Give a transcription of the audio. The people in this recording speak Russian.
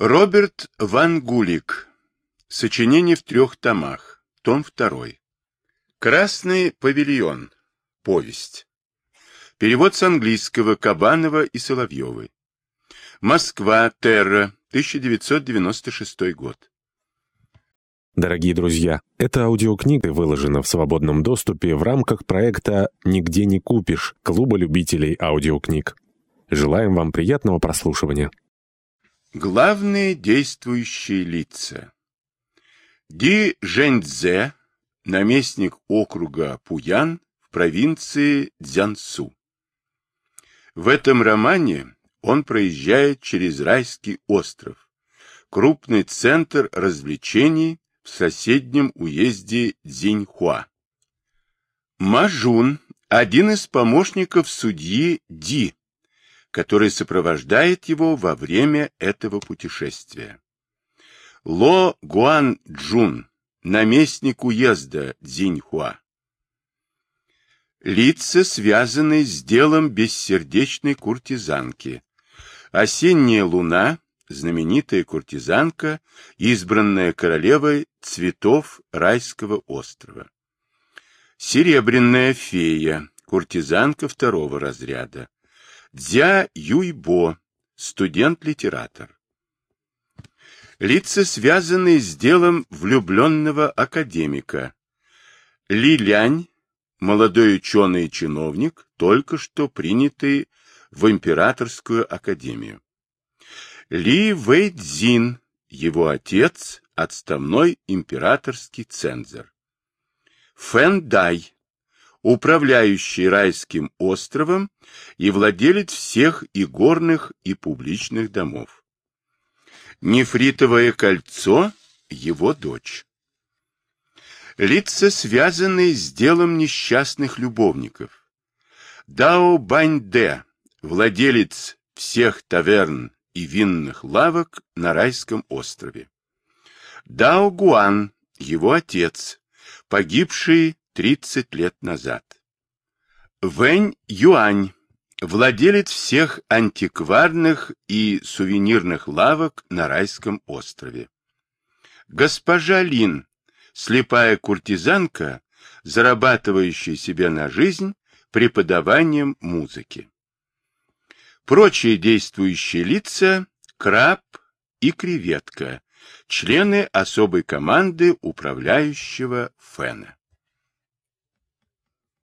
Роберт Ван Гулик. Сочинение в трех томах. Том 2. Красный павильон. Повесть. Перевод с английского Кабанова и Соловьевой. Москва. Терра. 1996 год. Дорогие друзья, эта аудиокнига выложена в свободном доступе в рамках проекта «Нигде не купишь» Клуба любителей аудиокниг. Желаем вам приятного прослушивания. Главные действующие лица. Ди Жэньцзе, наместник округа Пуян в провинции Цзянсу. В этом романе он проезжает через райский остров, крупный центр развлечений в соседнем уезде Цзиньхуа. Мажун, один из помощников судьи Ди, который сопровождает его во время этого путешествия. Ло Гуан Джун, наместник уезда Цзиньхуа. Лица, связанные с делом бессердечной куртизанки. Осенняя луна, знаменитая куртизанка, избранная королевой цветов райского острова. Серебряная фея, куртизанка второго разряда. Дзя Юйбо, студент-литератор. Лица, связанные с делом влюбленного академика. Ли Лянь, молодой ученый чиновник, только что принятый в императорскую академию. Ли Вэйдзин, его отец, отставной императорский цензор. Фэн Дай, управляющий райским островом и владелец всех и горных, и публичных домов. Нефритовое кольцо – его дочь. Лица, связанные с делом несчастных любовников. Дао Баньде, владелец всех таверн и винных лавок на райском острове. Дао Гуан, его отец, погибший 30 лет назад. Вэнь Юань, владелец всех антикварных и сувенирных лавок на райском острове. Госпожа Лин, слепая куртизанка, зарабатывающая себе на жизнь преподаванием музыки. Прочие действующие лица – краб и креветка, члены особой команды управляющего Фена.